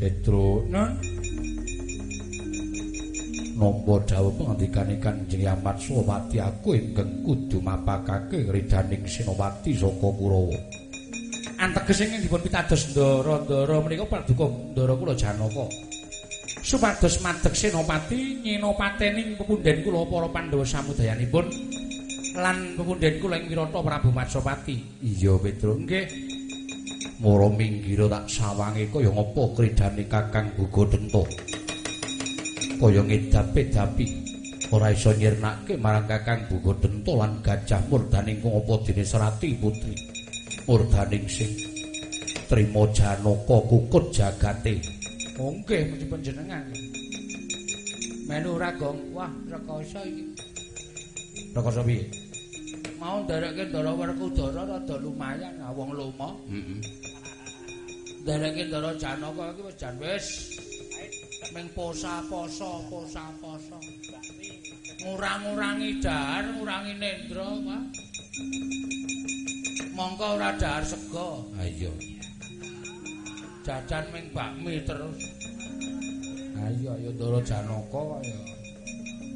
Petro, non? Nampa dawuh pangandikane Kanjeng Yamat Suwati aku ingkang kudu mapakake ridaning Sinowati saka Kurawa. Antegese ing dipun pitados Ndara-ndara menika paduka Ndara kula Janaka. Supados madeg Senopati nyenopatening pepunden kula para Pandhawa samudayanipun lan pepunden kula ing Wirata Prabu Matsapati. Iya, Petro. Nggih. Mara minggir tak sawange kaya ngapa kridane Kakang Bugodento. kaya ngedapi-dapi ora iso nyirnake marang Kakang Bugodento lan Gajah Murdaning kang apa dene Serati Putri? Murdaning sing trima Janaka kukut jagate. Nggih mesti panjenengan. Melu ragong wah rekoso iki. Rekoso piye? Mau nderekke Ndara Werkudara rada lumayan wong lomo heeh nderekke Ndara Janaka iki wis jan wis. Ming posa poso posa poso ngurang-ngurangi dahar ngurangi nendra Pak. Mongko ora dahar sego ha iya. Jajan ming bakmi terus. Ha iya ya Ndara Janaka kaya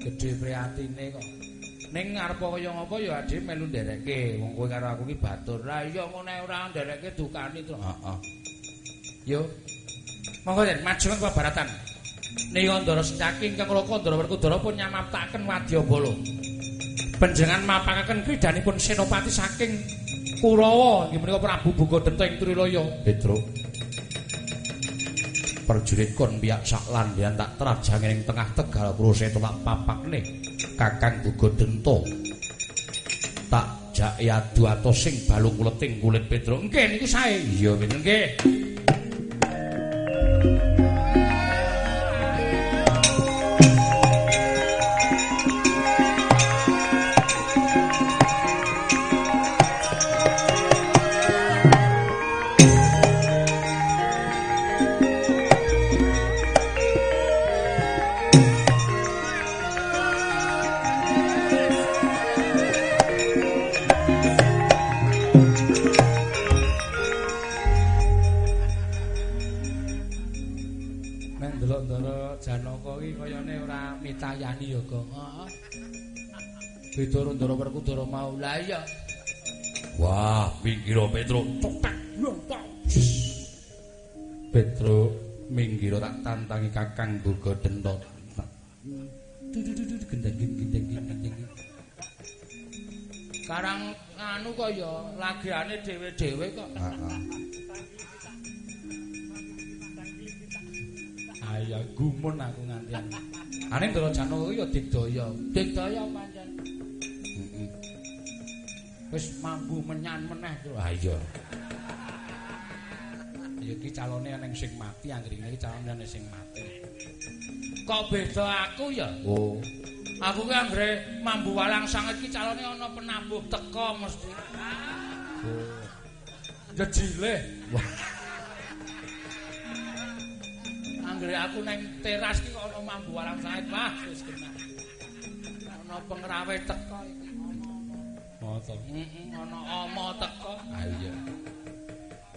gedhe priatine kok. Ning ngarep kaya ngapa ya adhe melu nderekke. Wong kowe karo aku ki batur. Lah iya ngono ora nderekke dukani terus. Heeh yo monggo yen maju ke baratan Nika Ndara Secaki ingkang kula Ndara Werkudara pun nyamaptaken Wadyabala. Panjenengan mapakaken kridanipun Senopati saking Kurawa inggih menika Prabu Bugodento ing Trilaya. Petro. Prajurit kon biyak sak landyan tak trajang ing tengah Tegal Pruseta tak papakne Kakang Bugodento. Tak jak yadu atos sing balung kuleting kulit Petro. Nggih niku sae. Iya nggih. Wah, pinggir Petro. Cetek. Petro minggir tak tantangi Kakang Bugodento. Gendeng-gendeng-gendeng. Karang anu kok ya lagiane dhewe-dhewe kok. Heeh. Aya gumun aku ngantian. Ane Ndara Janaka ya digdaya. Digdaya pancen. Wis mambu menyan meneh to. Ha iya. Ya iki calone ana sing mati anggere iki calone ana sing mati. Kok beda aku ya? Oh. Aku ki anggere mambu walang sanget iki calone ana penambuh teko mesti. Oh. Jejile. Wah. Anggere aku neng teras ki kok ana mambu walang sanget, wah wis kena. Ana pengrawe teko iki. Oh, to. Heeh, ana ama teko. Ha iya.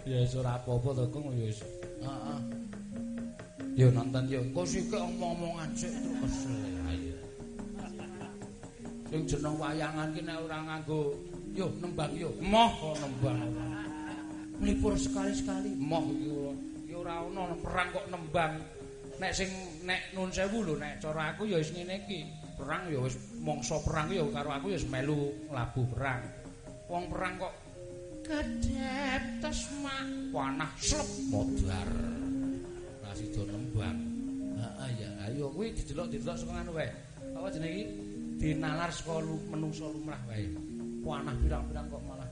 Ya wis ora apa-apa to, Kang, ya wis. Heeh. Yo nonton yo. Engko sik omong-omongan sik terus kesel. Ha iya. Sing jeneng wayangan ki nek ora nganggo yo nembang yo. Moh kok nembang. Mlipur sekali-sekali. Moh iki ora. Ya ora ana perang kok nembang. Nek sing nek nun sewu lho nek cara aku ya wis ngene iki. Perang ya wis mangsa perang ya karo aku ya melu labuh perang. Wong perang kok kedep tes mak panah slep modar. Lah sida nembang. Heeh ya, ayo kuwi didelok-delok saka anu wae. Apa jenenge iki? Dinalar saka menungso lumrah wae. Panah pirang-pirang kok malah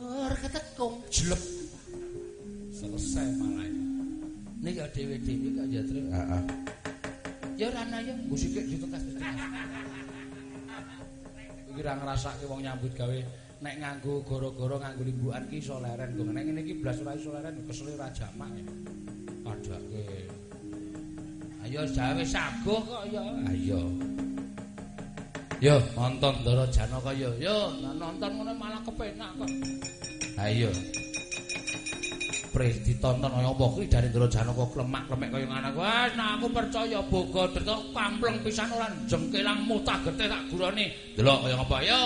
Ora ketekung jlep. Selesai malah. Nek ya dhewe-dhewe kok ya, Tru. Heeh. Ya ora ana ya musike ditekas ditekas. Iki ra ngrasake wong nyambut gawe nek nganggo goro-goro nganggo limbukan ki iso leren kok. Nek ngene iki blas ora iso leren kesel ora jamak. Padake. Ayo jawe saguh kok ya. Ayo. Yo nonton Ndara Janaka yo. Yo nonton ngono malah kepenak kok. Ayo. Pres ditonton kaya apa kuwi dari Ndara Janaka klemak-klemek kaya ngono. Wes nah aku percaya boga drita kampleng pisan ora jengkelang mutah getih tak gurane. Delok kaya apa ya.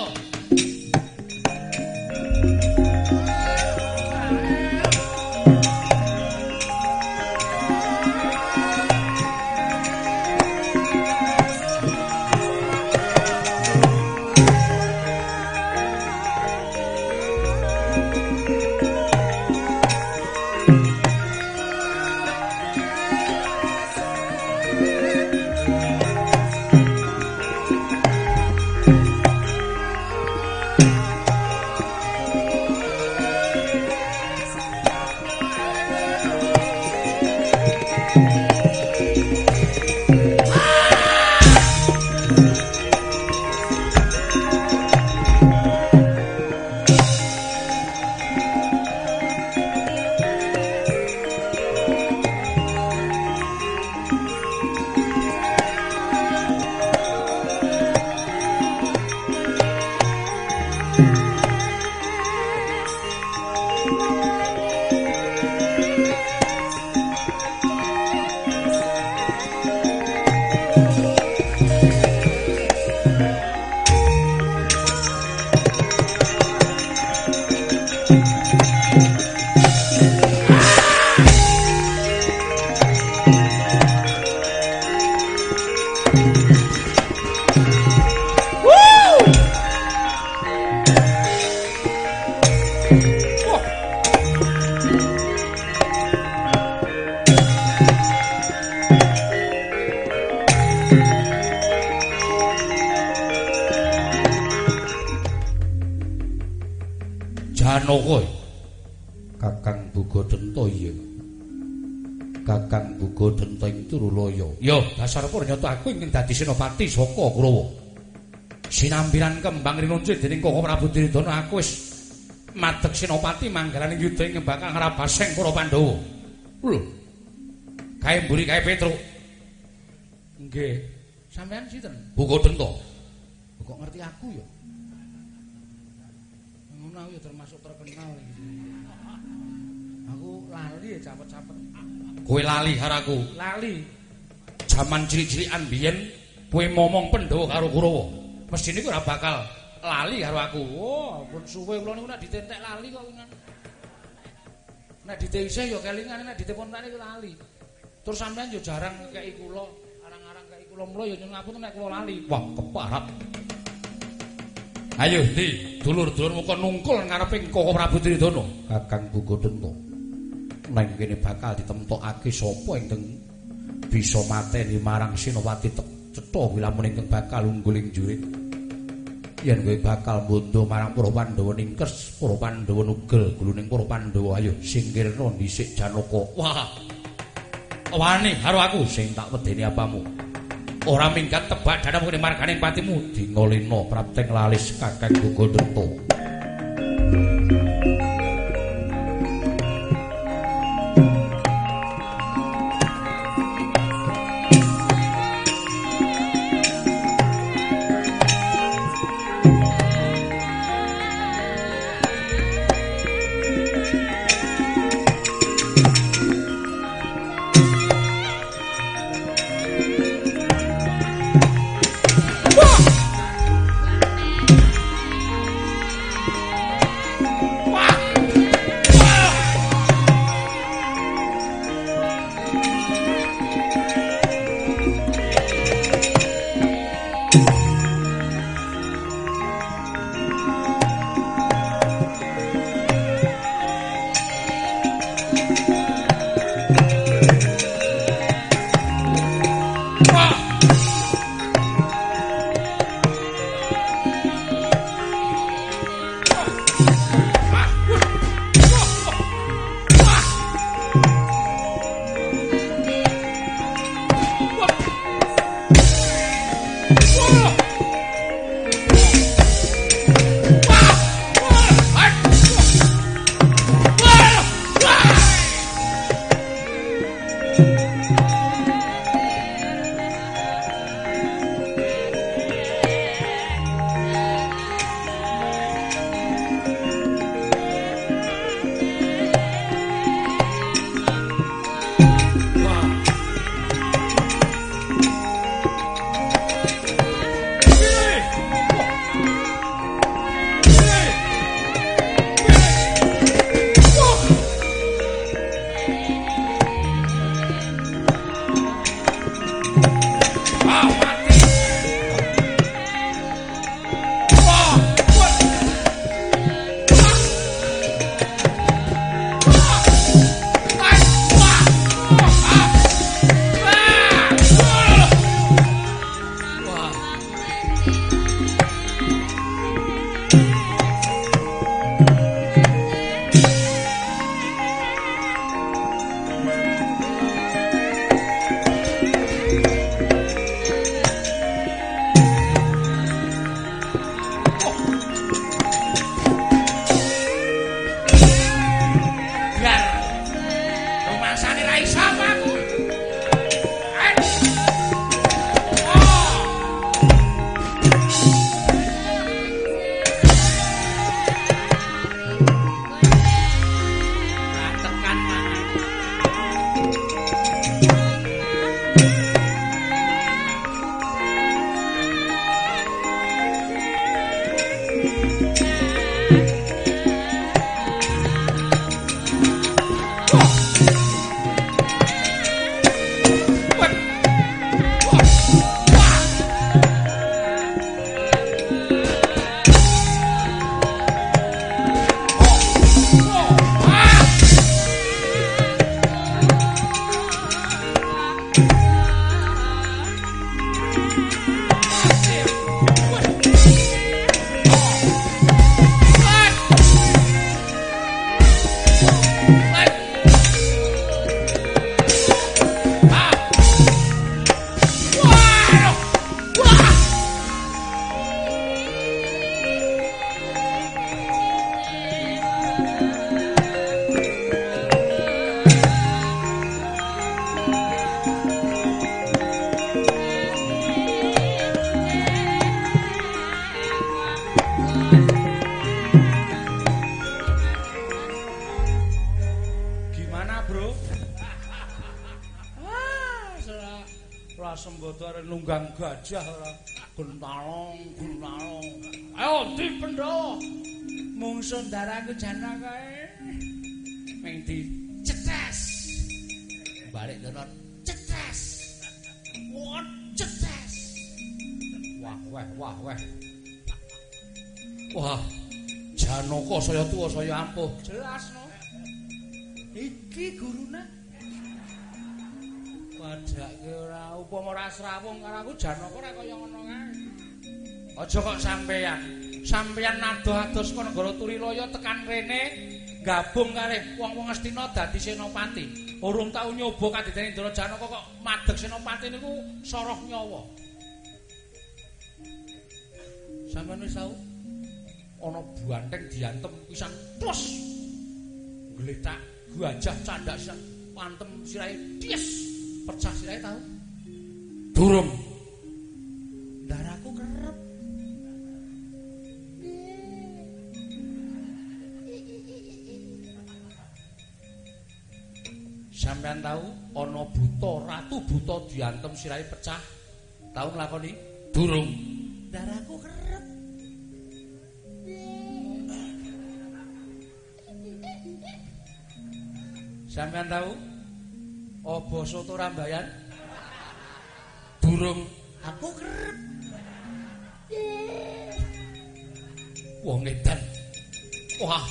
Ya, dasar purnyata aku ingin dadi senopati saka Kurawa. Sinambiran kembang rinunci dening Koko Prabu Diridana aku wis madeg senopati manggalaning yudha ing bakal ngrabaseng para Pandhawa. Lho. Kae mburi kae Petruk. Nggih. Sampeyan sinten? Bugodenta. Kok ngerti aku ya? Ngono ya termasuk terkenal iki. Aku lali ya capet-capet. Kowe lali karo Lali. Jaman cilik-cilikan biyen kowe momong Pandhawa karo Kurawa. Mesthine kowe ora bakal lali karo aku. Oh, ampun suwe kula niku nek ditentek lali kok wingan. Nek ditese ya kelingan nek ditepontane kok lali. Terus sampean yo jarang kei kula, arang-arang kei kula mula ya nyuwun ngapunten nek kula lali. Wah, keparap. Ayo, Di, dulur-dulur muka nungkul ngareping Koko Prabu Tridana. Kakang Bugodenta. Neng kene bakal ditemtokake sapa ingkang bisa mateni marang Sinowati cetha wilamun ingkang bakal unggul ing jurit. Yen kowe bakal bondo marang para Pandhawa ningkes, para Pandhawa nugel guluning para Pandhawa. Ayo singkirna dhisik Janaka. Wah. Wani karo aku sing tak wedeni apamu. ora minggat tebak dadam kene margane patimu dingolina prapteng lalis kakang Gugodreta Bro. Let's Daraku janaka kae. Ming di cetes. Balik dono cetes. Wah, cetes. Wah, wah, wah, wah. Wah. Janaka saya tuwa saya ampuh. Jelas no. Iki gurune. Padake ora upama ora srawung karo aku Janaka ora kaya ngono kae. Aja kok sampeyan. Sampeyan nadoh-ados kono negara Turilaya tekan rene gabung kare wong-wong Astina dadi senopati. Urung tau nyoba kadidene Ndara Janaka kok madeg senopati niku soroh nyawa. Sampeyan wis tau? Ana buanteng diantem pisan plus gletak gajah candak sisan pantem sirahe ties pecah sirahe tau. Durung. Daraku kerep sampean tau ana buta ratu buta diantem sirahe pecah tau nglakoni durung daraku kerep Sampeyan tahu? Apa soto rambayan? Durung aku kerep. Wong edan. Wah,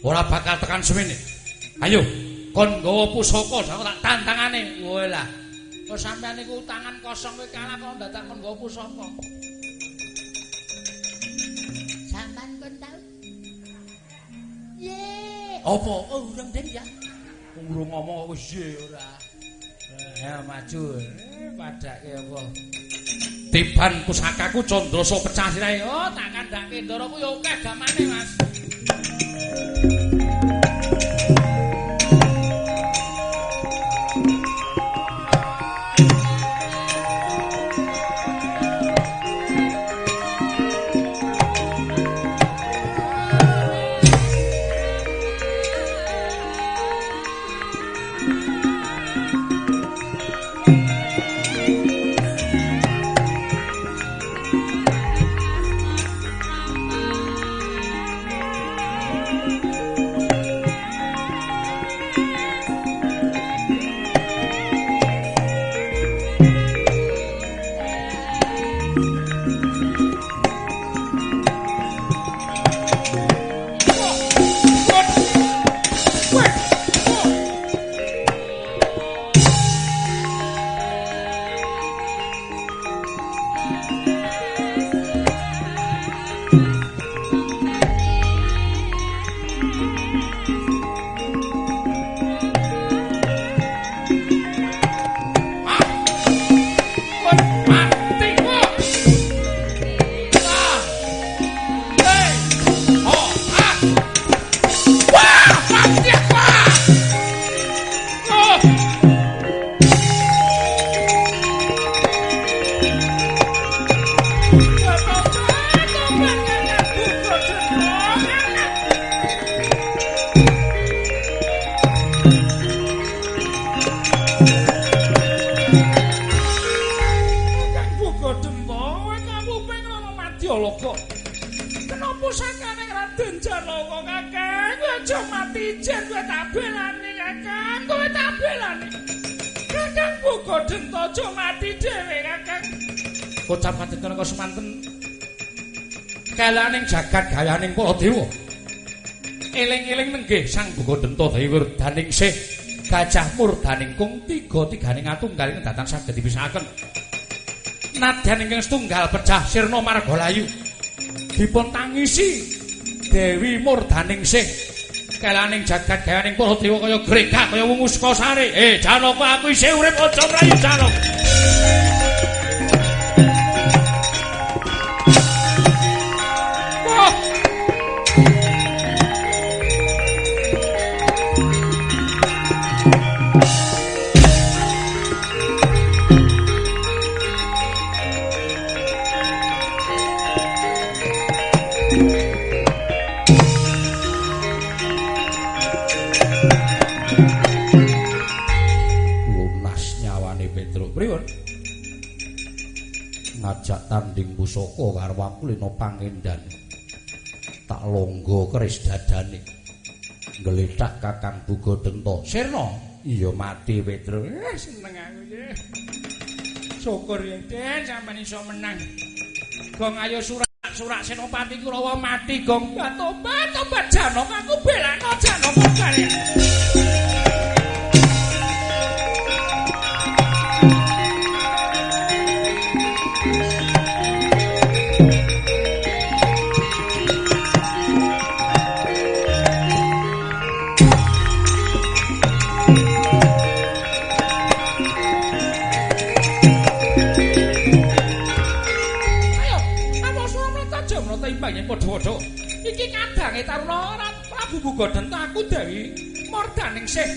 ora bakal tekan semene. Ayo, kon nggawa pusaka sak tak tantangane. Walah. Kok sampeyan niku tangan kosong kowe kalah kok dadak kon nggawa pusaka. Sampan kon tau? Ye. Apa? Oh, urang den ya. Urung ngomong wis ye ora. Ya maju. Eh, padake apa? Tiban pusakaku Candrasa pecah sirahe. Oh, tak kandhake ndaraku ya akeh gamane, Mas. Nenggih Sang Buka Denta Dewi Werdaning Sih Gajah Murdaning Kung tiga tiganing atunggaling datang saged dipisahaken. nadyan ingkang setunggal pecah sirna margalayu dipun tangisi Dewi Murdaning Sih. Kelaning jagat gayaning para dewa kaya gregah kaya wunguska sare eh Janaka aku isih urip aja mlayu Janaka Tanding pusaka karo aku lino pangendan. Tak longgo keris dadane. Gletak Kakang Bugo Dento. Sirna, iya mati Petro. Eh, seneng aku ya. Syukur ya, Den, sampeyan iso menang. Gong ayo surat surat Senopati Kurawa mati, Gong. Tobat, tobat Janok, aku belakno Janok kare. Prabu Bugodon aku dawi mordaning sih.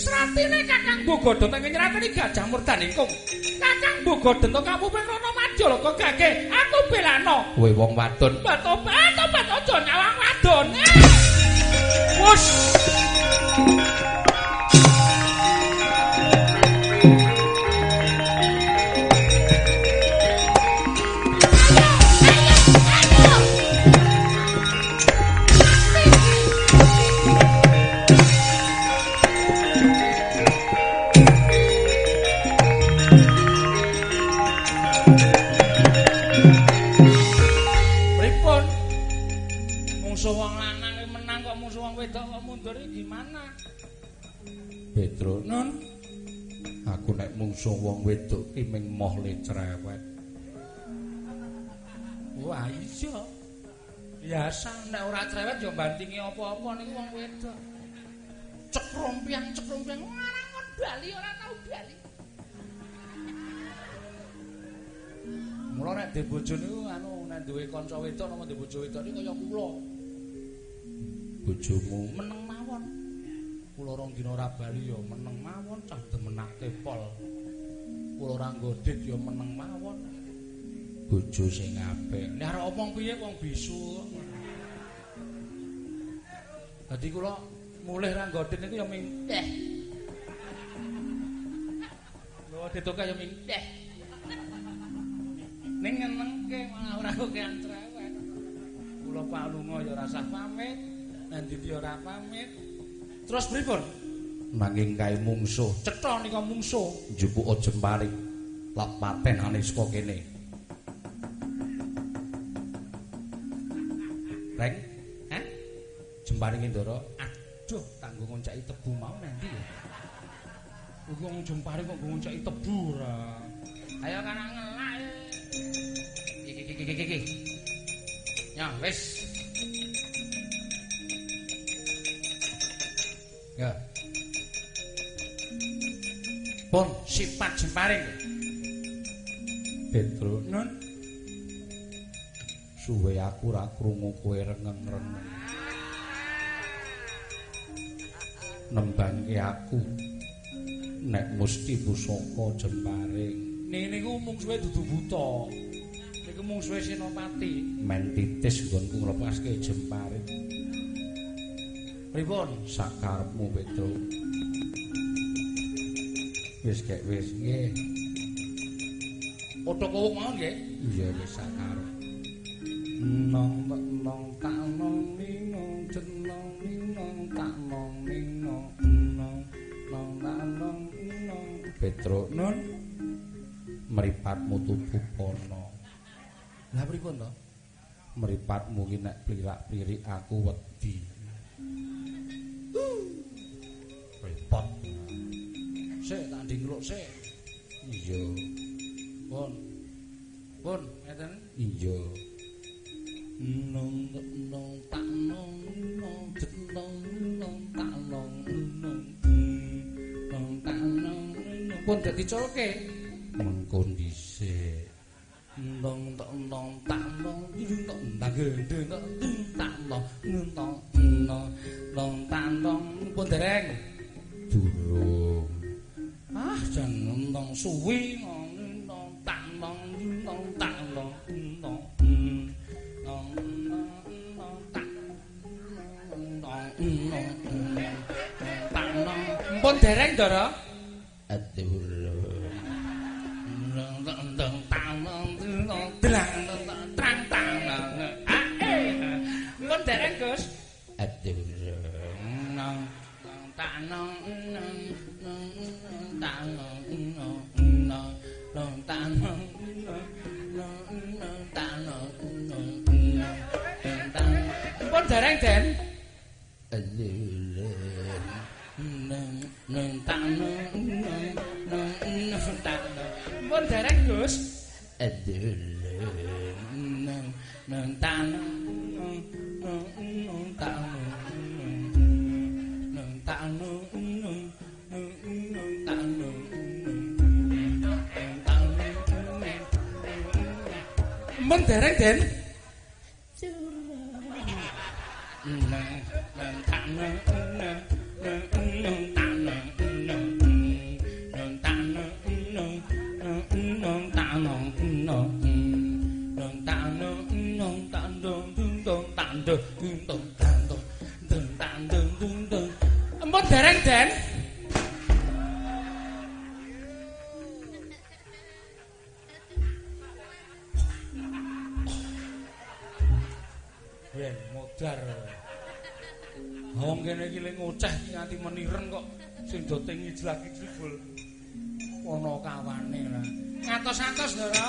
Seratine Kakang Bugodon teng nyeratani gajah mordaning kung. Kakang Bugodon to kapuping rono majul kok gage aku belano. Kowe wong wadon. Batobat, tobat aja nyawang wadon. Eh! Wus. Mungsuh wong wedok ki ming moh le cerewet. Wah iya. Biasa nek ora cerewet yo bantingi apa-apa niku wong wedok. Cekrompiang cekrompiang ora kon bali ora tau bali. Mula nek dhe bojo niku anu nek duwe kanca wedok nama dhe bojo wedok niku kaya kula. Bojomu Meneng mawon. Kula rong dina ora bali yo meneng mawon cah demenake pol. Kula ora nggodit yo meneng mawon. bojo sing apik. Nek arep omong piye wong bisu. Dadi kula mulih ra nggodit niku ya ming teh. Lho ditoke ya ming teh. Ning ngenengke malah ora kok kean cerewet. Kula pak lunga ya ora sah pamit, nanti dia ora pamit. Terus pripun? Nanging kae mungsuh Cetha nika mungsuh. njupuk jemparing lak patenane saka kene. Reng, Hah? jemparing Ndara Aduh, kanggo ngoncaki tebu mau nanti ya. Wong jempare kok ngoncaki tebu ra. Ayo kana ngelak. eh. Iki iki iki iki. Ya, wis. Ya. Pon sifat jemparing. Petro Nun, suwe aku ra krungu kowe rengeng-rengeng. Nembangke aku nek musti pusaka jemparing nih niku mungsuhe dudu buta. Niku mungsuhe Senopati. men titis nggonku nglepaske jemparing Pripun? sakarepmu Petro. Wis kek wis nggih. Oto kowuk mau nggih. Iya wis sakarep. Nong nong tak nong nong jenong nong tak nong nong nong nong tak nong nong Petro nun mripatmu tubuh pono. Lah pripun to? Mripatmu ki nek plirak-plirik aku wedi. Iya, Pun. Pun, ngeten. iya. Nong nong tak nong nong jenong nong tak nong nong nong tak nong nong Pun dadi colke. mengko dhisik. Nong tak nong tak nong nong tak gendeng nong tak nong nong nong nong tak nong Pun dereng. Men nganti meniren kok sing do teng ijlak-ijlul. Ana kawane lah. Ngatos-atos, Ndara.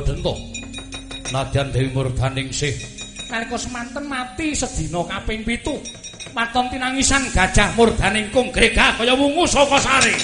Bogodento. Nadyan Dewi Murdaningsih nalika semanten mati sedina kaping pitu. Maton tinangisan Gajah Murdaningkung gregah kaya wungu saka sare.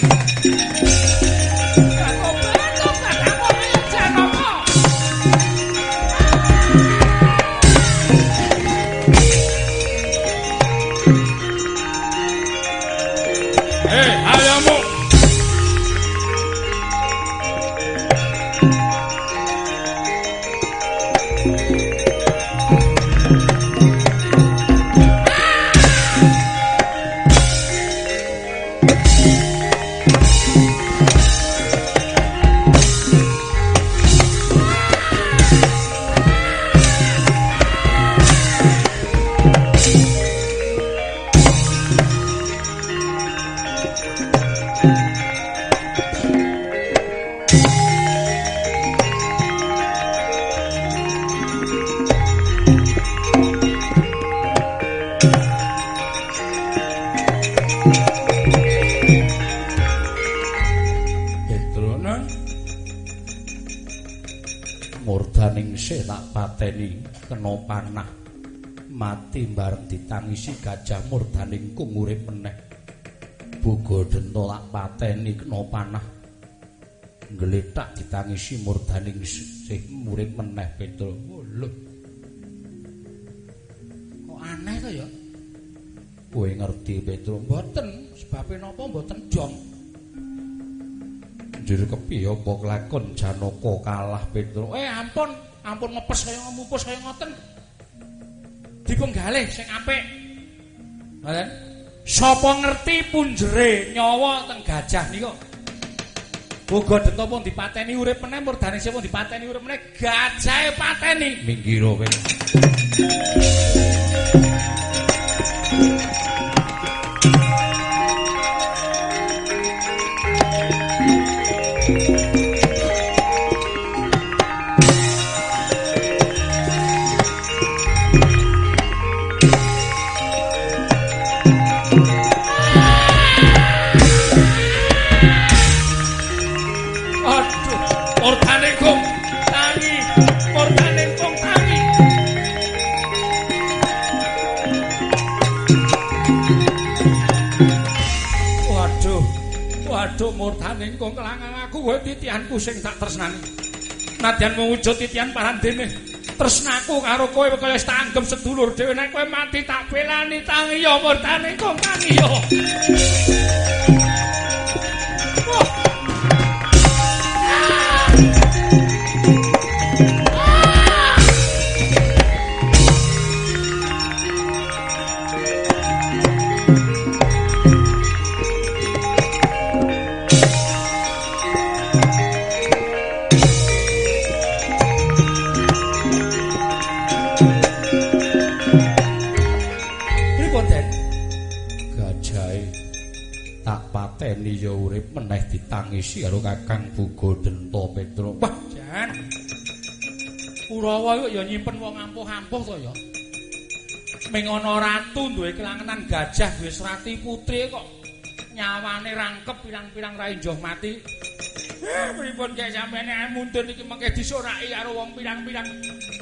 Murdaning sih tak pateni kena panah mati bareng ditangisi gajah murdaning kung urip meneh. Bogodento tak pateni kena panah ngletak ditangisi murdaning sih urip meneh oh, lho. Kok aneh to ya? Kowe ngerti Petro mboten. Sebabe napa mboten jong Njur kepiye apa kelakon Janaka kalah Petro. Eh ampun, ampun mepes kaya ngupus kaya ngoten. Dipenggalih sing apik. Ngoten. Sapa ngerti punjere nyawa teng gajah nika? Bogodento pun dipateni urip meneh, murdane pun dipateni urip meneh, gajahe pateni. Minggiro kowe. Waduh murdane kong kelangang aku wae titianku sing tak tresnani. Nadyan mewujud titian parandene. Tresnaku karo kowe kaya tak anggap sedulur dhewe nek kowe mati tak belani tangi ya murdane kong tangi ya. Wah, ditangisi karo Kakang Bugodenta Petro. Wah, jan. Kurawa ya nyimpen wong ampuh-ampuh to ya. Ming ana ratu duwe kelangenan gajah duwe serati putri kok nyawane rangkep pirang-pirang ra enjoh mati. Eh, pripun kaya sampeyan mundur iki mengke disoraki karo wong pirang-pirang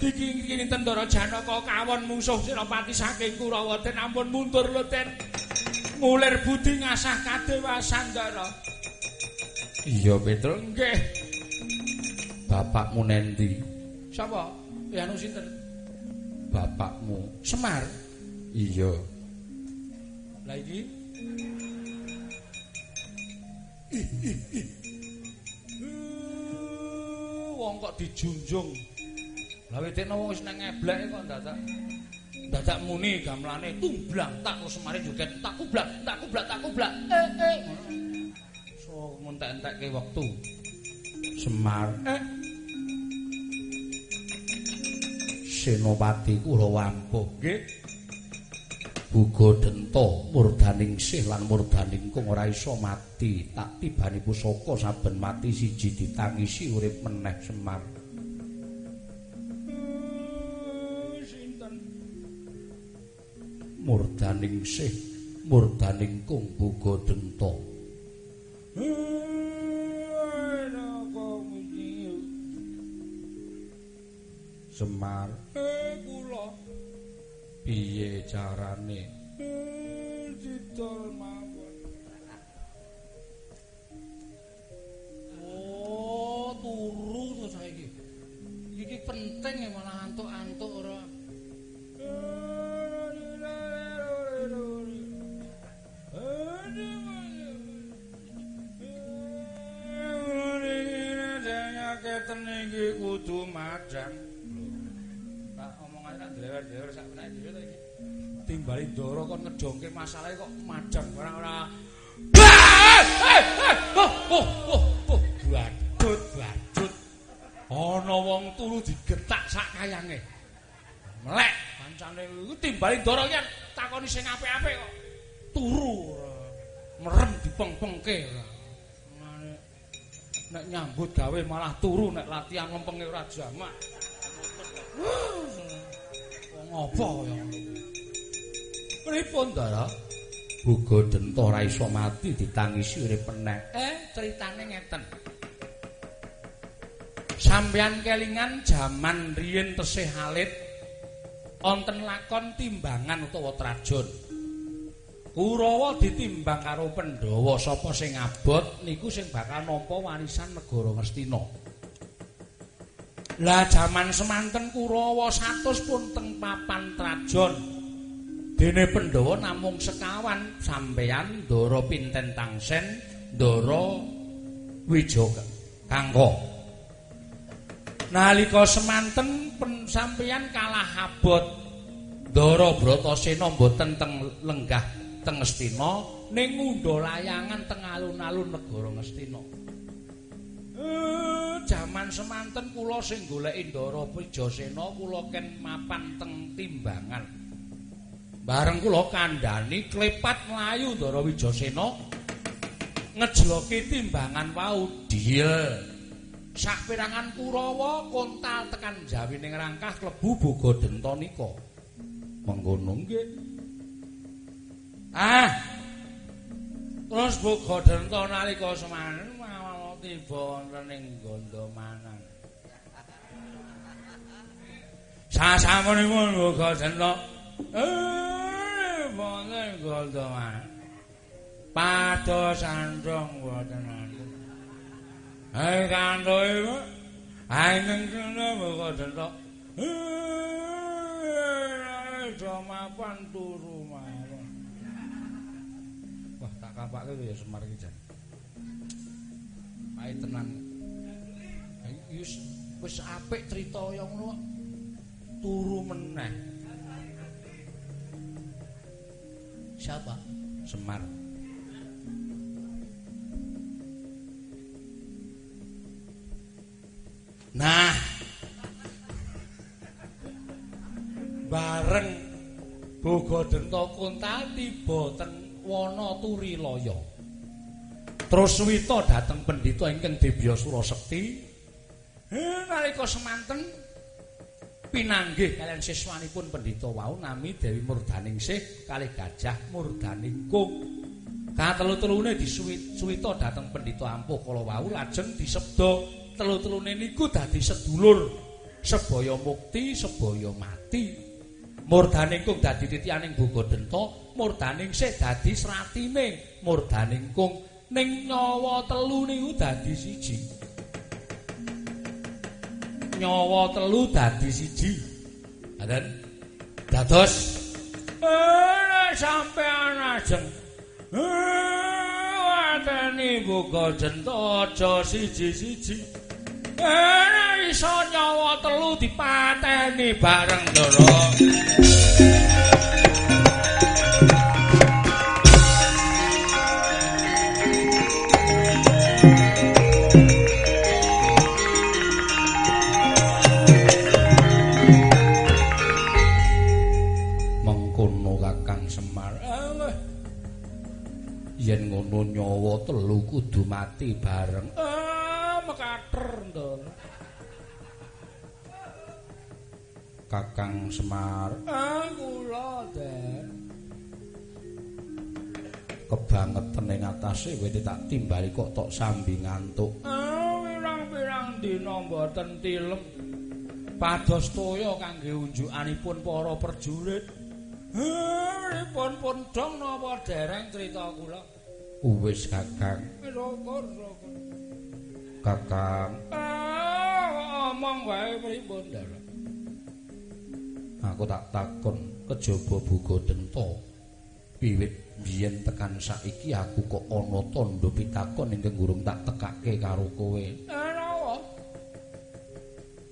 dikingkini tendara Janaka kawon musuh Senopati saking Kurawa den ampun mundur lho den. Ngulir budi ngasah kadewasan ndara. Iya, Petro. Nggih. Bapakmu nendi? Sapa? Ya anu sinten? Bapakmu. Semar. Iya. Lah iki wong kok dijunjung. Lah wetekno wong wis nang ngeblek kok dadak dadak muni gamelane tumblang tak semare joget tak kublak tak kublak tak kublak eh eh so ngentek-entekke wektu Semar. eh Senopati Kurawa ampuh. nggih Bugodenta murdaning sih lan murdaning kung ora iso mati. Tak tibani pusaka saben mati siji ditangisi urip meneh Semar. sinten Murdaning sih murdaning kung Bugodenta. Semar. Eh kula. Piye carane? didol madang. Tak omongane tak dlewer-dlewer sak dhewe to iki. Timbali ndoro kon ngedongke masalahe kok madang barang ora. Oh, oh, badut, badut. Ana wong turu digetak sak kayange. Melek kancane iku timbali ndoro yen takoni sing apik-apik kok. Turu. Merem dipeng-pengke ora. Nek nyambut gawe malah turu nek latihan lempenge ora jamak. Wong apa ya? Pripun, Ndara? Bugodenta ora iso mati ditangisi urip meneh. Eh, ceritane ngeten. Sampeyan kelingan jaman riyin tesih alit wonten lakon timbangan utawa trajon. Kurawa ditimbang karo Pandhawa sapa sing abot niku sing bakal nampa warisan negara Ngastina. Lah jaman semanten Kurawa 100 pun teng papan trajon. Dene Pandhawa namung sekawan sampeyan Ndara Pinten Tangsen, Ndara Wijaya Kangka. Nalika semanten sampeyan kalah abot Ndara Bratasena mboten teng lenggah teng Ngastina ning ngundha layangan teng alun-alun negara Ngastina. Eh, jaman semanten kula sing goleki Ndara Wijasena kula ken mapan teng timbangan. Bareng kula kandhani klepat mlayu Ndara Wijasena ngejloki timbangan wau diel. Saperangan Kurawa kontal tekan jawining rangkah klebu Bogodenta nika. Mengkono nggih. Ah. Terus Bogodenta nalika semanen malah tiba wonten ing Gondomanan. Sasampunipun Bogodenta eh wonten Gondomanan. Pados sandong wonten. Hai kanto iku. Hai ning kene Bogodenta. Eh, mapan turu mawon. Wah, tak kapake ya Semar iki jan. Pahit tenan. Wis apik crita kaya ngono. Turu meneh. Siapa? Semar. Nah. Bareng Bogodenta Kuntal tiba teng wana Turilaya. Terus suwita dhateng pendhita ingkang Debya Surasekti. Eh nalika semanten pinanggih kalian siswanipun pendhita wau nami Dewi Murdaningsih kalih Gajah Murdaningkung. Katelu-telune disuwita dhateng pendhita ampuh kala wau lajeng disebda telu-telune niku dadi sedulur sebaya mukti sebaya mati. Murdaningkung dadi titianing Bogodenta, Murdaningsih dadi sratine Murdaningkung ning nyawa telu niku dadi siji. Nyawa telu dadi siji. Aden dados eh sampean ajeng. Wateni buka jenta aja siji-siji. Eh iso nyawa telu dipateni bareng ndara. yen ngono nyawa telu kudu mati bareng. Ndon. Kakang Semar, ah kula, Den. Kebangetan ing atase kowe tak timbali kok tok sambi ngantuk. Ah, wirang-wirang dina mboten tilem. Pados toya kangge unjukanipun para prajurit. Heh, pun pun dong napa dereng crita kula? Wis Kakang. Syukur, syukur. Kakang. Ah, omong wae pripun, Ndara? Aku tak takon kejaba buga denta. Wiwit biyen tekan saiki aku kok ana tandha pitakon ingkang gurung tak tekake karo kowe. Napa?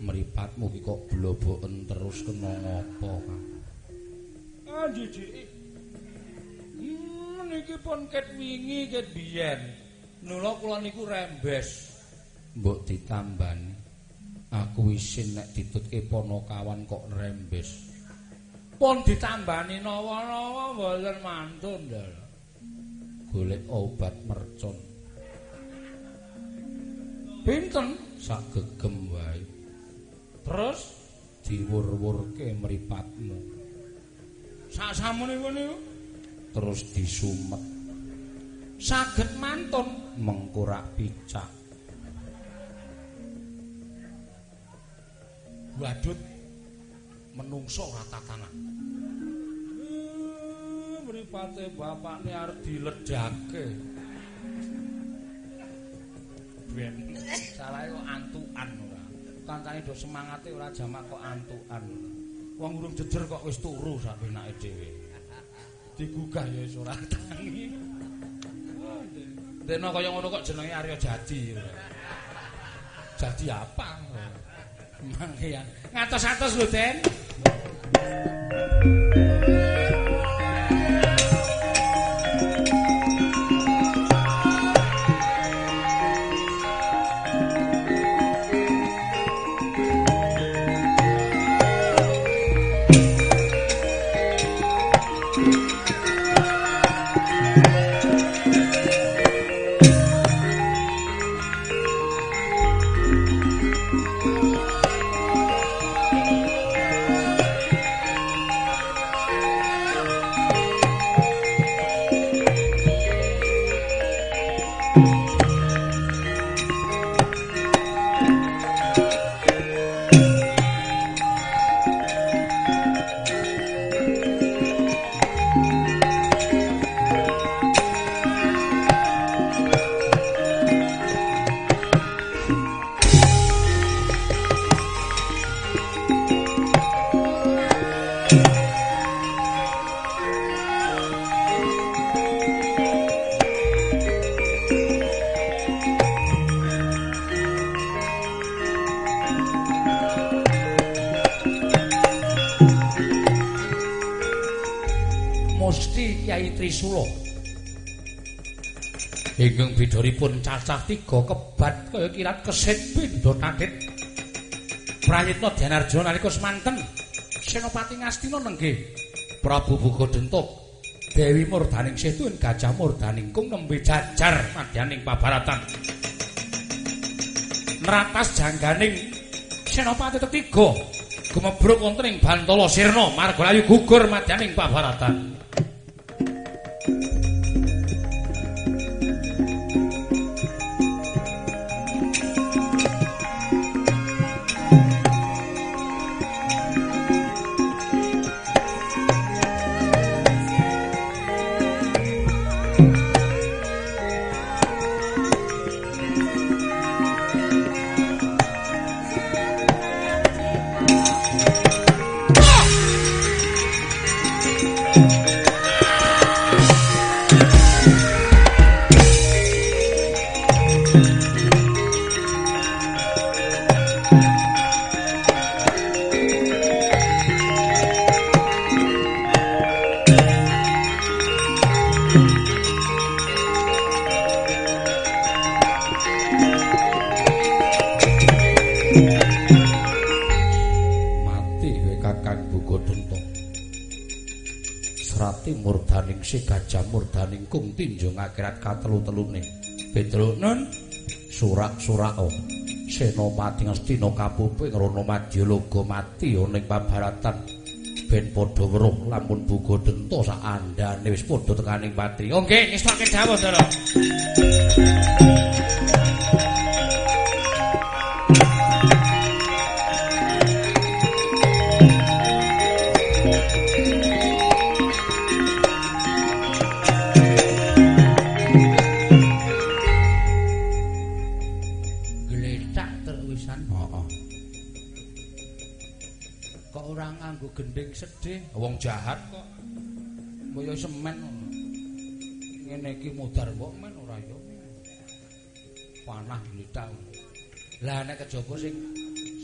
Mripatmu iki kok bloboken terus kena ngapa, Kang? Ah, jijik. Hmm, niki pun ket wingi ket biyen. Nula kula niku rembes. Mbok ditambani. Aku isin nek ditutke ponokawan kok rembes. Pun ditambani nawa-nawa mboten mantun, Ndara. Golek obat mercon. Pinten sak gegem wae. Terus diwur-wurke mripatmu. Sak samune niku terus disumet. Saged mantun mengkurak picak. Wadut menungso rata tanah. Mripate bapakne arep diledake. Ben salahe kok antukan ora. Kancane do semangate ora jamak kok antukan. Wong urung jejer kok wis turu sak penake dhewe. Digugah ya wis ora tangi. Dene kaya ngono kok jenenge Arya Jadi. Jadi apa? Ngatos-atos lho, Den. Bidoripun cacah tiga kebat kaya kirat kesit pindha tatit. Prayitna Dyanarjana nalika semanten Senopati Ngastina nenggih Prabu Bugodenta Dewi Murdaning Setuin Gajah Murdaning Kung nembe jajar madyaning pabaratan. Neratas jangganing Senopati ketiga gumebruk wonten ing Bantala Sirna margalayu gugur madyaning pabaratan. Akhirat katelu-telune. Pedro nun surak-surak om. Senopati Ngastina kapuping rono madya loga mati ning pabaratan. Ben padha weruh lamun buga denta sak andane wis padha tekaning pati. Oh nggih, ngestake dawuh, Ndara. Wong jahat. Kok? Kaya semen ngene iki mudar kok men ora yo panah glithak lah nek kejaba sing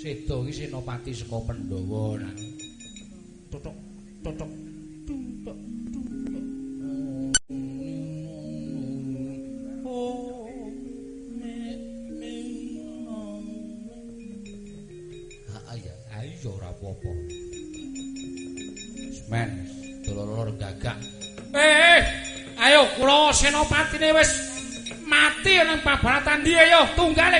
sedo iki senopati saka Pandhawa nang tutuk tutuk wis mati nang pabaratan dia yo tunggale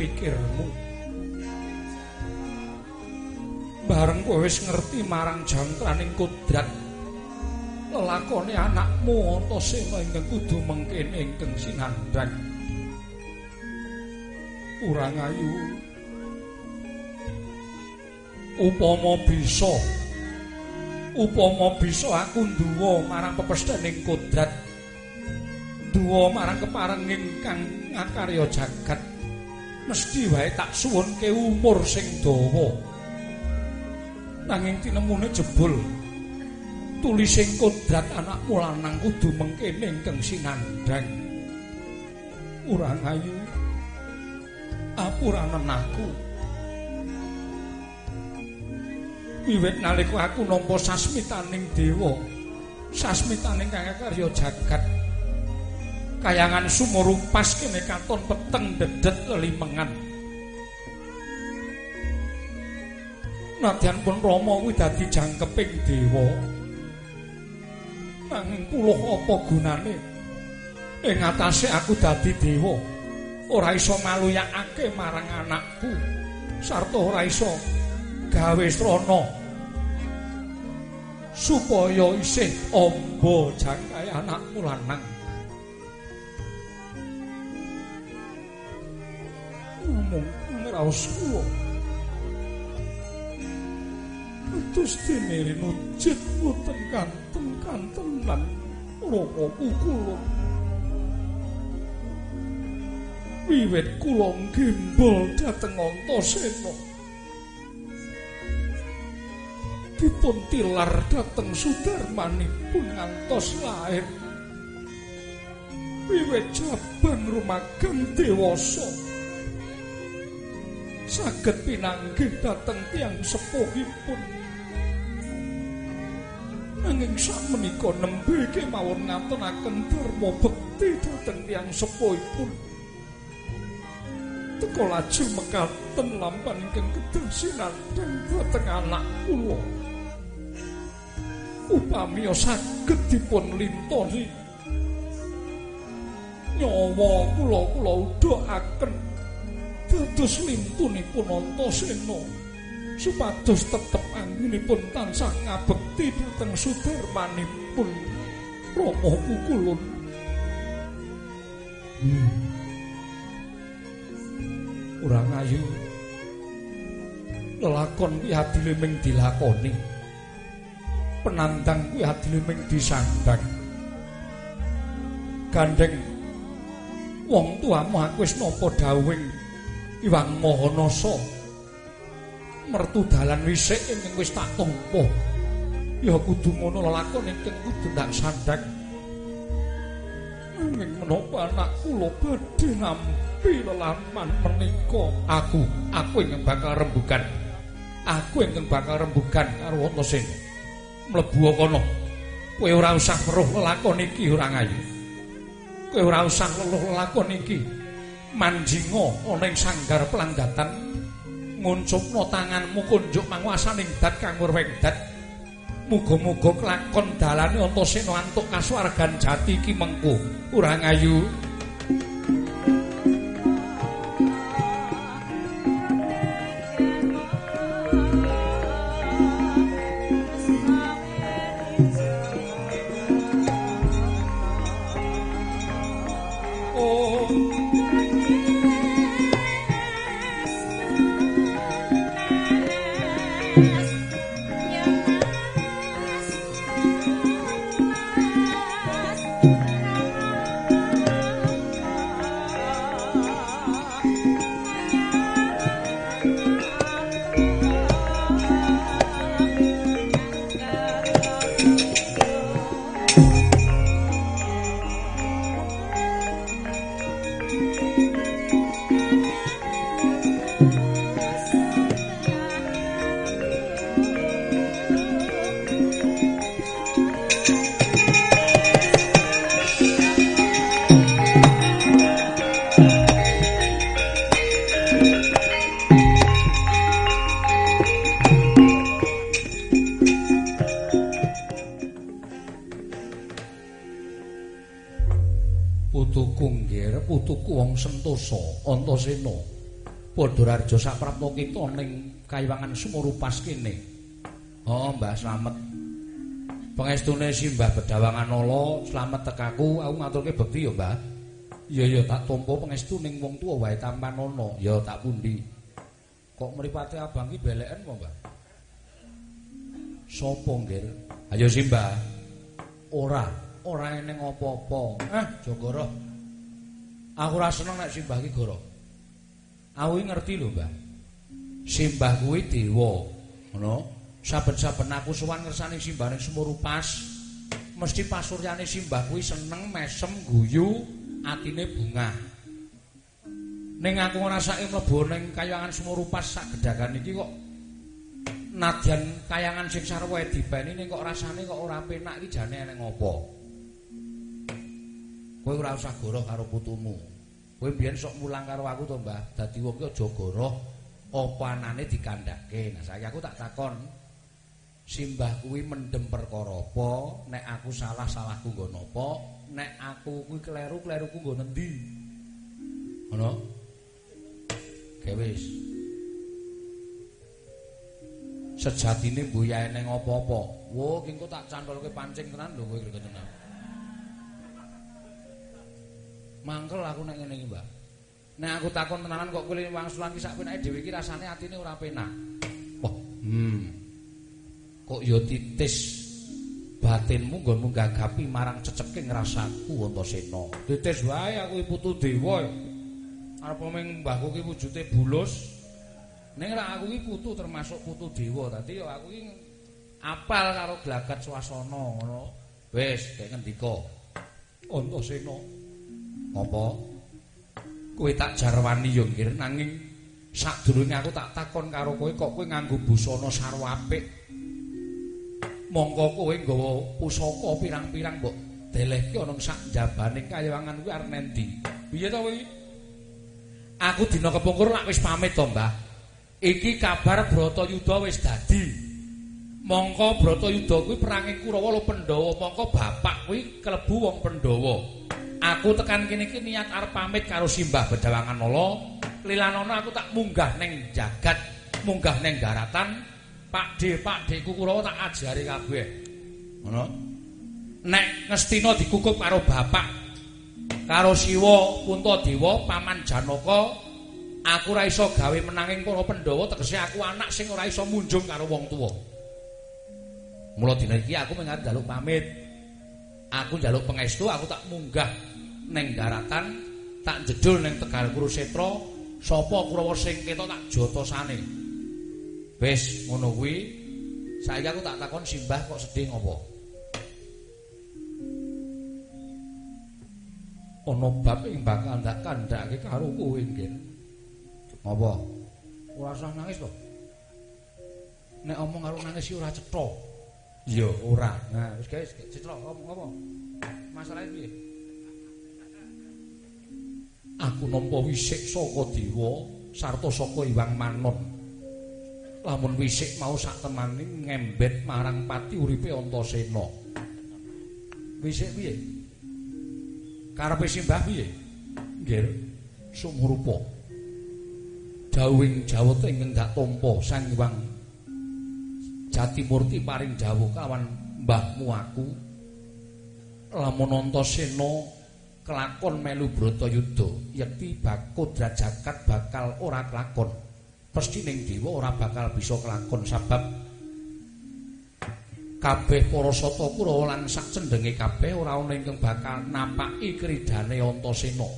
pikirmu. Bareng kowe wis ngerti marang jangkraning kodrat lelakone anakmu Antasena ingkang kudu mengkene ingkang sinandhang. Urang ayu. Upama bisa upama bisa aku nduwa marang pepesthening kodrat duwa marang kepareng ingkang ngakarya jagat mesti wae tak suwunke umur sing dawa. Nanging tinemune jebul. Tulising kodrat anakmu lanang kudu mengkene ingkang sinandhang. Urang ayu. Apuranen aku. Wiwit nalika aku nampa sasmitaning dewa, sasmitaning kang karya jagat. Kayangan sumurupas kene katon peteng dedet lelimengan. Nadyan pun Rama kuwi dadi jangkeping dewa. Nanging kula apa gunane? Ing atase aku dadi dewa, ora iso maluyakake marang anakku sarta ora iso gawe srana supaya isih amba jangkae anakku lanang ngomong ngraos kula terus dene nujit wonten kanteng-kanteng lan roko kukulun wiwit kula gembol dhateng Antasena. Dipun tilar dhateng Sudarmanipun ngantos lair wiwit cabang rumagang dewasa saged pinanggih dhateng tiang sepuhipun. Nanging sakmenika nembe kemawon ngatonaken dharma bekti dhateng tiang sepuhipun. Teka lajeng mekaten lampan ingkang kedasinan dan dhateng anak kula. Upami saged dipun lintoni nyawa kula kula udhakaken dados lintunipun Antasena supados tetep anggenipun tansah ngabekti dhateng Sudarmanipun Rama Kukulun hmm. ora ngayu. Lelakon kuwi adile ming dilakoni. Penandang kuwi adile ming disandang. Gandeng wong tuamu aku wis napa dawuhing Iwang Mahanasa mertu dalan wisik ing wis tak tampa ya kudu ngono lelakon ingkang kudu ndak sandang ning menapa anak kula badhe nampa Tapi lelaman menika aku, aku ingkang bakal rembugan. Aku ingkang bakal rembugan karo Antasena. Mlebu kono. Kowe ora usah weruh lelakon iki ora ngayu. Kowe ora usah weruh lelakon iki. Manjinga ana ing sanggar pelanggatan nguncupno tanganmu kunjuk manguasaning dat kanggo wengdat. Muga-muga kelakon dalane Antasena antuk kasuwargan jati iki mengko. Ora ngayu. Antasena Padhararja saprapta kita ning kayiwangan sumurupas kene. Oh, Mbah Slamet. Pangestune Simbah Bedawangan Ala, slamet tekaku, aku ngaturke bekti ya, Mbah. Iya ya tak tampa pangestu ning wong tuwa wae tampan ana, ya tak pundi. Kok mripate abang ki beleken apa, Mbah? Sopo, Nggir? Ayo Simbah. Ora, ora eneng apa-apa. Eh, Jogoro. Aku ora seneng nek simbah ki goro. Aku ngerti lho, Mbah. Simbah kuwi dewa. Ngono. Saben-saben aku sowan ngersani simbah ning Sumurupas, mesti pasuryane simbah kuwi seneng mesem guyu, atine bunga. Ning aku ngrasake mlebu ning kayangan Sumurupas sak gedhagan iki kok Nadyan kayangan sing sarwa dibani ning kok rasane kok ora penak iki jane eneng apa? Kowe ora usah goroh karo putumu. Kowe biyen sok mulang karo aku to, Mbah. Dadi wong ki aja goroh apa anane dikandhake. Nah, saiki aku tak takon. Simbah kuwi mendem perkara apa? Nek aku salah salahku nggo napa? Nek aku kuwi kleru kleruku nggo nendi? Ngono? Kewis. Sejatine mbuyae ning apa-apa. Wo, ki engko tak cantolke pancing tenan lho kowe tenan. Mangkel aku nek ngene iki, Mbak. Nek aku takon tenanan kok kowe wangsulan ki sak penake dhewe iki rasane atine ora penak. Wah, hmm. Kok ya titis batinmu nggonmu gagapi marang cecepke ngrasaku Antasena. Titis wae aku putu dewa. Arep ming mbahku ki wujude bulus. Ning ra aku iki putu termasuk putu dewa. Dadi ya aku iki apal karo glagat swasana ngono. Wis, kek ngendika. Antasena. Apa? Kowe tak jarwani yo nggih nanging sadurunge aku tak takon karo kowe kok kowe nganggo busana sarwa apik. Monggo kowe nggawa pusaka pirang-pirang mbok delehke ana sak jabaning kayawangan kuwi arep nendi? Piye to kowe? Aku dina kepungkur lak wis pamit to, Mbah. Iki kabar Bratayuda wis dadi. Mongko Bratayuda kuwi perang ing Kurawa lo Pandhawa, mongko bapak kuwi kelebu wong Pandhawa. Aku tekan kene iki niat arep pamit karo Simbah Bedawangan Nala. Lilanana aku tak munggah ning jagat, munggah ning daratan. Pakde, pakdeku Kurawa tak ajari kabeh. Ngono. Nek Ngastina dikukup karo bapak karo Siwa Puntadewa paman Janaka aku ora iso gawe menanging para Pandhawa tegese aku anak sing ora iso munjung karo wong tuwa. Mula dina iki aku mengarep njaluk pamit. Aku njaluk pangestu aku tak munggah ning daratan, tak jedul ning Tegal Kurusetra, sapa Kurawa sing ketok tak jotosane. Wis ngono kuwi. Saiki aku tak takon Simbah kok sedih ngopo? Ana bab ing bakal ndak kandhake karo kowe nggih. Apa? Ora usah nangis to. Nek omong karo nangis ora cetha. Iya, ora. Nah, wis guys, cetha omong apa? Masalah piye? Aku nampa wisik saka dewa sarta saka Iwang Manon. Lamun wisik mau sak temane ngembet marang pati uripe Antasena. Wisik piye? Karepe simbah piye? Nggih, sumurupa. dawing jawata ingkang dak tampa sang Hyang Jatimurti paring dawuh kawan mbahmu aku. Lamun Antasena kelakon melu Bratayuda yekti bakodra jagat bakal ora kelakon. Pasti ning dewa ora bakal bisa kelakon sebab kabeh para sata Kurawa lan sak cendenge kabeh ora ana ingkang bakal napaki kridane Antasena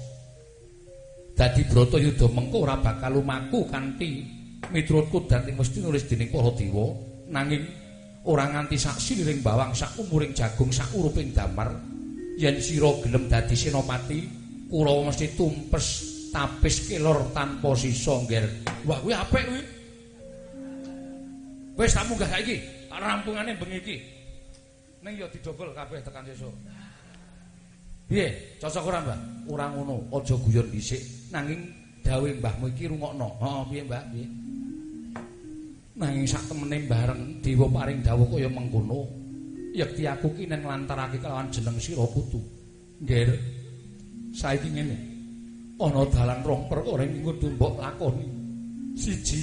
dadi Bratayuda mengko ora bakal lumaku kanthi miturut kudan mesti nulis dening para dewa nanging ora nganti sak siliring bawang sak umuring jagung sak uruping damar yen sira gelem dadi senopati Kurawa mesti tumpes tapis kelor tanpa sisa ngger wah kuwi apik kuwi wis tak munggah saiki rampungane bengi iki ning ya didobel kabeh tekan sesuk Piye? Cocok ora, Mbah? Ora ngono, aja guyon dhisik. Nanging dawuh Mbahmu iki rungokno. Heeh, piye, Mbah? Piye? Nanging sak temene bareng dewa paring dawuh kaya mengkono. Yekti aku ki nang lantarake kelawan jeneng Sira Putu. Nggih. Saiki ngene. Ana dalan rong perkara ing kudu mbok lakoni. Siji,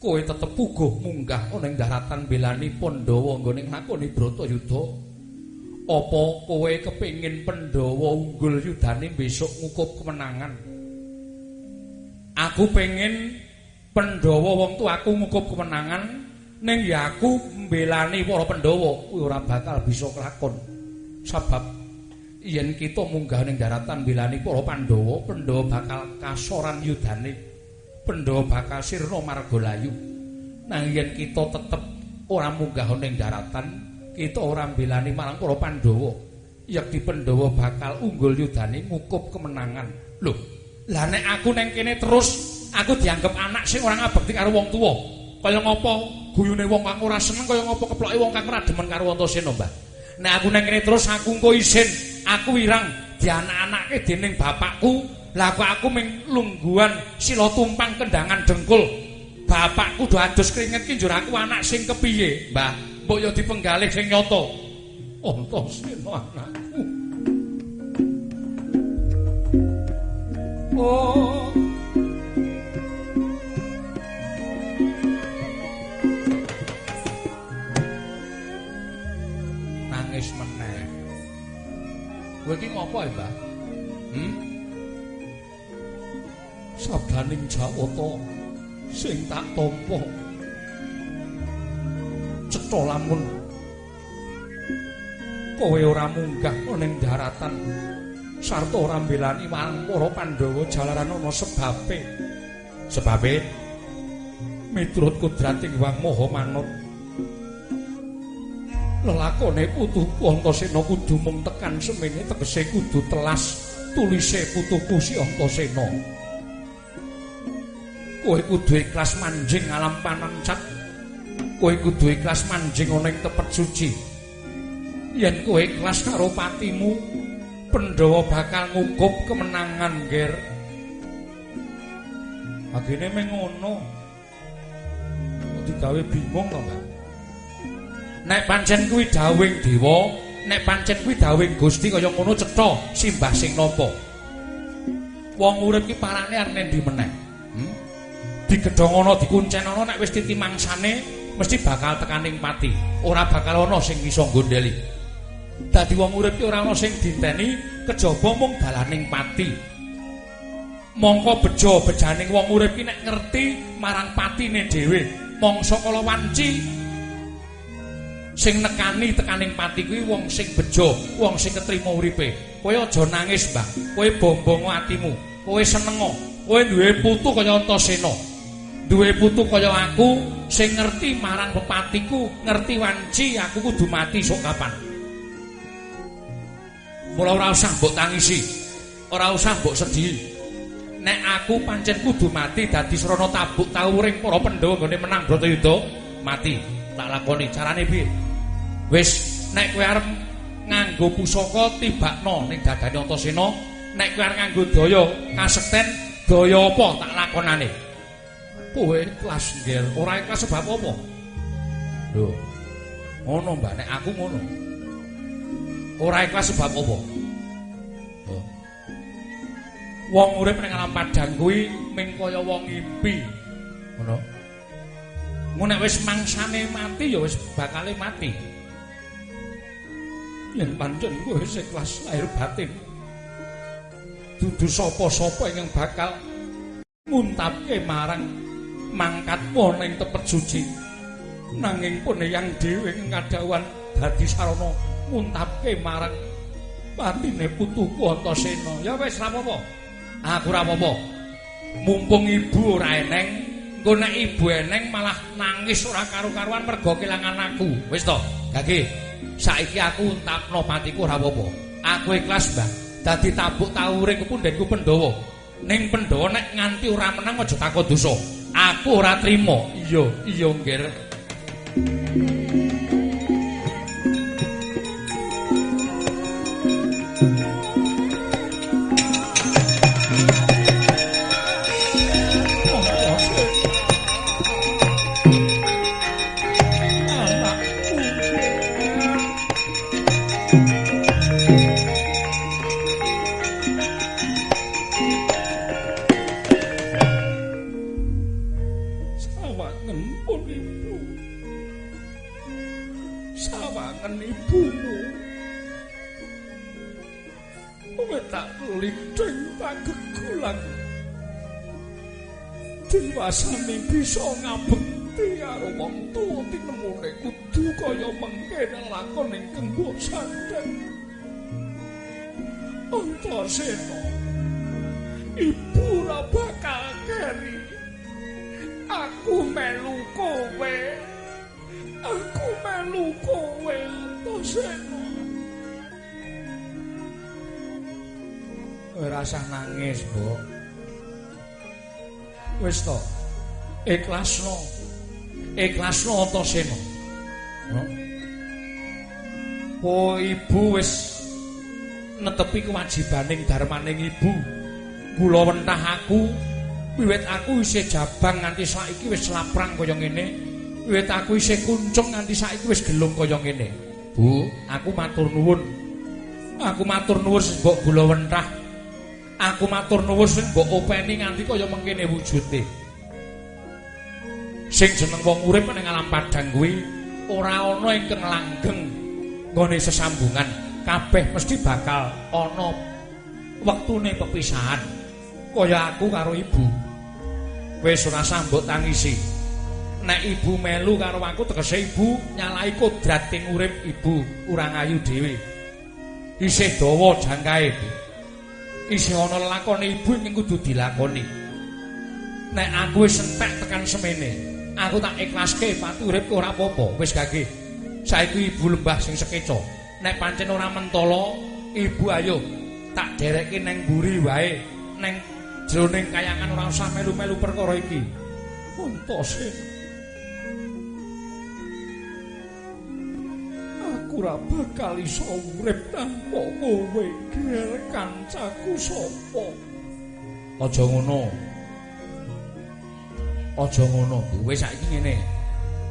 kowe tetep puguh munggah ana ing daratan belani Pandhawa nggone nglakoni Bratayuda. apa kowe kepingin Pandhawa unggul yudane besok ngukup kemenangan aku pengen Pandhawa wong tuaku ngukup kemenangan ning ya aku mbelani para Pandhawa kuwi ora bakal bisa kelakon sebab yen kita munggah ning daratan mbelani para Pandhawa Pandhawa bakal kasoran yudane Pandhawa bakal sirna margalayu nang yen kita tetep ora munggah ning daratan kita ora mbelani marang para Pandhawa. Yekti Pandhawa bakal unggul yudane ngukup kemenangan. Loh, lah nek aku neng kene terus aku dianggap anak sing ora ngabekti karo wong tuwa. Kaya ngapa guyune wong kang ora seneng kaya ngapa keploke wong kang ora demen karo Antasena, Mbah. Nek aku nang kene terus aku engko isin, aku irang dianak-anake dening bapakku. Lah kok aku ming lungguhan sila tumpang kendangan dengkul. Bapakku do adus keringet ki njur aku anak sing kepiye, Mbah? Mbok yo dipenggalih sing nyata. Antasena anakku. Oh. Kowe iki ngopo, Mbah? Hmm? Sabdaning Jawata sing tak tampa. Cetha lamun kowe ora munggah ning daratan sarta ora mbelani marang para Pandhawa jalaran ana sebabe. Sebabe miturut kudrating Wang Maha Manut. Lelakone putuku Antasena kudu mung tekan semene tegese kudu telas tulise putuku si Antasena. Kowe kudu ikhlas manjing alam panancat. Kowe kudu ikhlas manjing ana ing tepet suci. Yen kowe ikhlas karo patimu, Pandhawa bakal ngukup kemenangan, Ger. Agene meng ngono. Digawe bingung to, Mbak. Nek pancen kuwi dawing dewa, nek pancen kuwi dawing Gusti kaya ngono cetha simbah sing napa. Wong urip ki parane arep ndi meneh? Hmm? Digedhongono dikuncenono nek wis titimangsane mesti bakal tekaning pati. Ora bakal ana sing iso gondeli. Dadi wong urip ki ora ana sing dinteni kejaba mung dalaning pati. Mongko bejo bejaning wong urip ki nek ngerti marang patine dhewe, mangsa kala wanci sing nekani tekaning pati kuwi wong sing bejo, wong sing ketrima uripe. Kowe aja nangis, Mbah. Kowe bombongo atimu. Kowe senengo. Kowe duwe putu kaya Antasena. Duwe putu kaya aku sing ngerti marang pepatiku, ngerti wanci aku kudu mati sok kapan. Mula ora usah mbok tangisi. Ora usah mbok sedih. Nek aku pancen kudu mati dadi srana tabuk tawuring para Pandhawa gone menang Bratayuda, mati. Tak lakoni carane piye? Wis nek kowe arep nganggo pusaka tibakno ning dadane Antasena, nek kowe arep nganggo daya kasekten, daya apa tak lakonane? Kowe ikhlas nggih, ora ikhlas sebab apa? Lho. Ngono, Mbak, nek aku ngono. Ora ikhlas sebab apa? Wong urip ning alam padang kuwi ming kaya wong ngimpi. Ngono. Mun nek wis mangsane mati ya wis bakale mati. Yen pancen kowe wis ikhlas lahir batin. Dudu sapa-sapa ingkang bakal nguntapke marang mangkatmu ning tepet suci. Nanging pun yang dhewe ngadawan dadi sarana nguntapke marang patine putuku Antasena. Ya wis ra apa-apa. Aku apa-apa. Mumpung ibu ora eneng, engko ibu eneng malah nangis ora karu-karuan mergo kelangan aku. Wis to, gage. Saiki aku untapno patiku ora apa-apa. Aku ikhlas, Mbah. Dadi tabuk tawuring kepundhenku Pandhawa. Ning Pandhawa nek nganti ora menang aja takon dosa. Aku ora trima. Iya, iya, Nger. Diwasani bisa ngabekti karo wong tuwa tinemune kudu kaya mengkene lakon ing kenggo sandang. Antasena. Ibu ora bakal keri. Aku melu kowe. Aku melu kowe Antasena. Ora usah nangis, Mbok. Wis to. Ikhlasno. ikhlasno Antasena. Po ibu wis netepi kewajibaning darmaning ibu. Kula wentah aku wiwit aku isih jabang nganti saiki wis laprang kaya ngene. Wiwit aku isih kuncung nganti saiki wis gelung kaya ngene. Bu, aku matur nuwun. Aku matur nuwun mbok kula wentah. Aku matur nuwun sing mbok openi nganti kaya mengkene wujude. Sing jeneng wong urip ning alam padang kuwi ora ana ingkang langgeng nggone sesambungan. Kabeh mesti bakal ana wektune pepisahan. kaya aku karo ibu. Wis ora sambut tangisi. Nek ibu melu karo aku tegese ibu nyalai kodrat ing urip ibu urang ayu dhewe. Isih dawa jangkae. Isih ana lakone ibu ing kudu dilakoni. Nek aku wis entek tekan semene, aku tak ikhlaske pati uripku ora apa-apa. Wis gage. Saiki ibu lembah sing sekeca. Nek pancen ora mentolo, ibu ayo tak derekke neng mburi wae. Neng jroning kayangan ora usah melu-melu perkara iki. Untose. Ora bakal iso urip tanpa kowe, ger kancaku sapa. Aja ngono. Aja ngono, wis saiki ngene.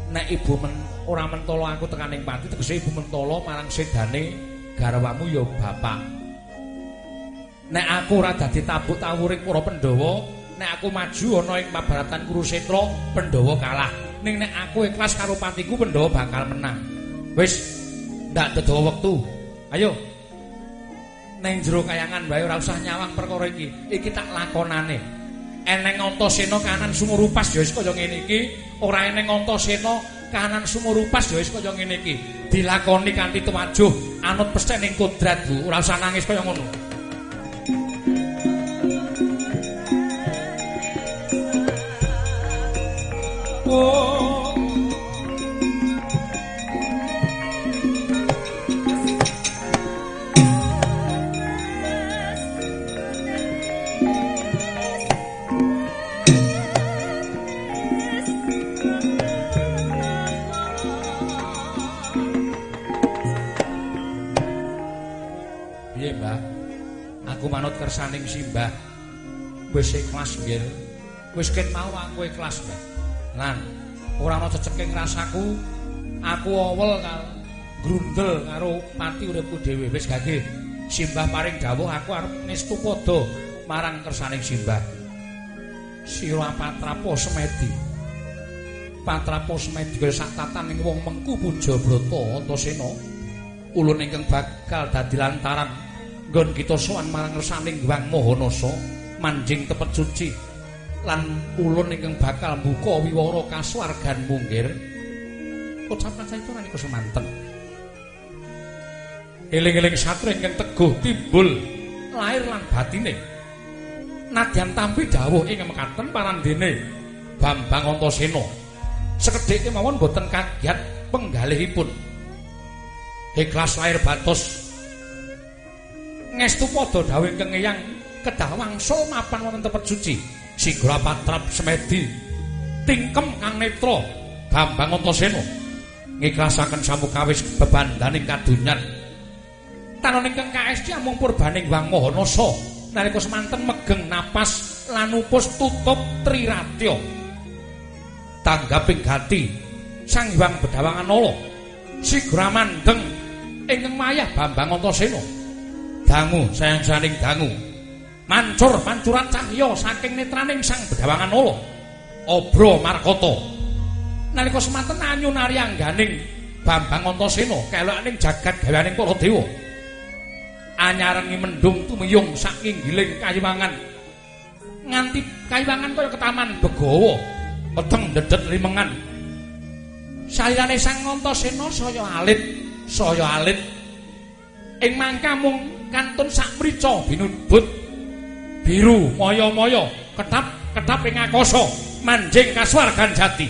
Nek ibu men, ora mentolo aku tekaning pati, tegese ibu mentolo marang sedane garwamu ya bapak. nek aku ora dadi tabuk tawuring para Pandhawa, nek aku maju ana ing Mabaratan Kurusetra, Pandhawa kalah. Ning nek aku ikhlas karo patiku, Pandhawa bakal menang. Wis, ndak dedawa wektu. Ayo. Neng jero kayangan wae ora usah nyawang perkara iki. Iki tak lakonane. Eneng Antasena kanan sumurupas ya wis kaya ngene iki, ora eneng Antasena kanan sumurupas ya wis kaya ngene iki. Dilakoni kanthi tuwajuh, anut pesthek ning kodrat, Bu. Ora usah nangis kaya ngono. Piye, kersaning Simbah. Wis ikhlas nggih. Wis ket mau aku ikhlas, Mbah. Lan ora ana ceceking rasaku. Aku awel karo grundel karo pati uripku dhewe. Wis gage. Simbah paring dawuh aku arep ngestu padha marang kersaning Simbah. Sira patrapo semedi. Patrapo semedi sak tataning wong mengku puja brata Antasena. Ulun ingkang bakal dadi lantaran nggon kita sowan marang resaning Hyang Mahanasa manjing tepet suci lan ulun ingkang bakal mbuka wiwara kasuwargan munggir. Ucapan saiki ora niku semanten eling-eling satria ingkang teguh timbul lahir lan batine. Nadyan tampi dawuh ing mekaten parandene Bambang Antasena sekedhik kemawon boten kagiat penggalihipun. Ikhlas lahir batos ngestu padha dawuh ingkang eyang kedah wangsul mapan wonten tempat suci. Sigra patrap semedi tingkem kang netra Bambang Antasena. Ngiklasaken samukawis bebandaning kadunyan tanon ingkang kaesti amung purbaning Wang Mahanasa nalika semanten megeng napas lan upus tutup triratya. Tanggaping gati Sang Hyang Bedawangan Nala sigra mandeng ingkang mayah Bambang Antasena dangu sayang-saning dangu. Mancur mancuran cahya saking netraning Sang Bedawangan Nala. Obro markata. Nalika semanten anyun aryangganing Bambang Antasena kelakaning jagat gaweaning para dewa. Anyarengi mendung tumiyung saking giling kayiwangan. Nganti kayiwangan kaya ketaman begawa pedeng dedet limengan. Saliyane Sang Antasena saya alit saya alit. Ing mangka mung kantun sak mrica binubut biru moyo-moyo ketap-ketap ing akasa manjing kasuwargan jati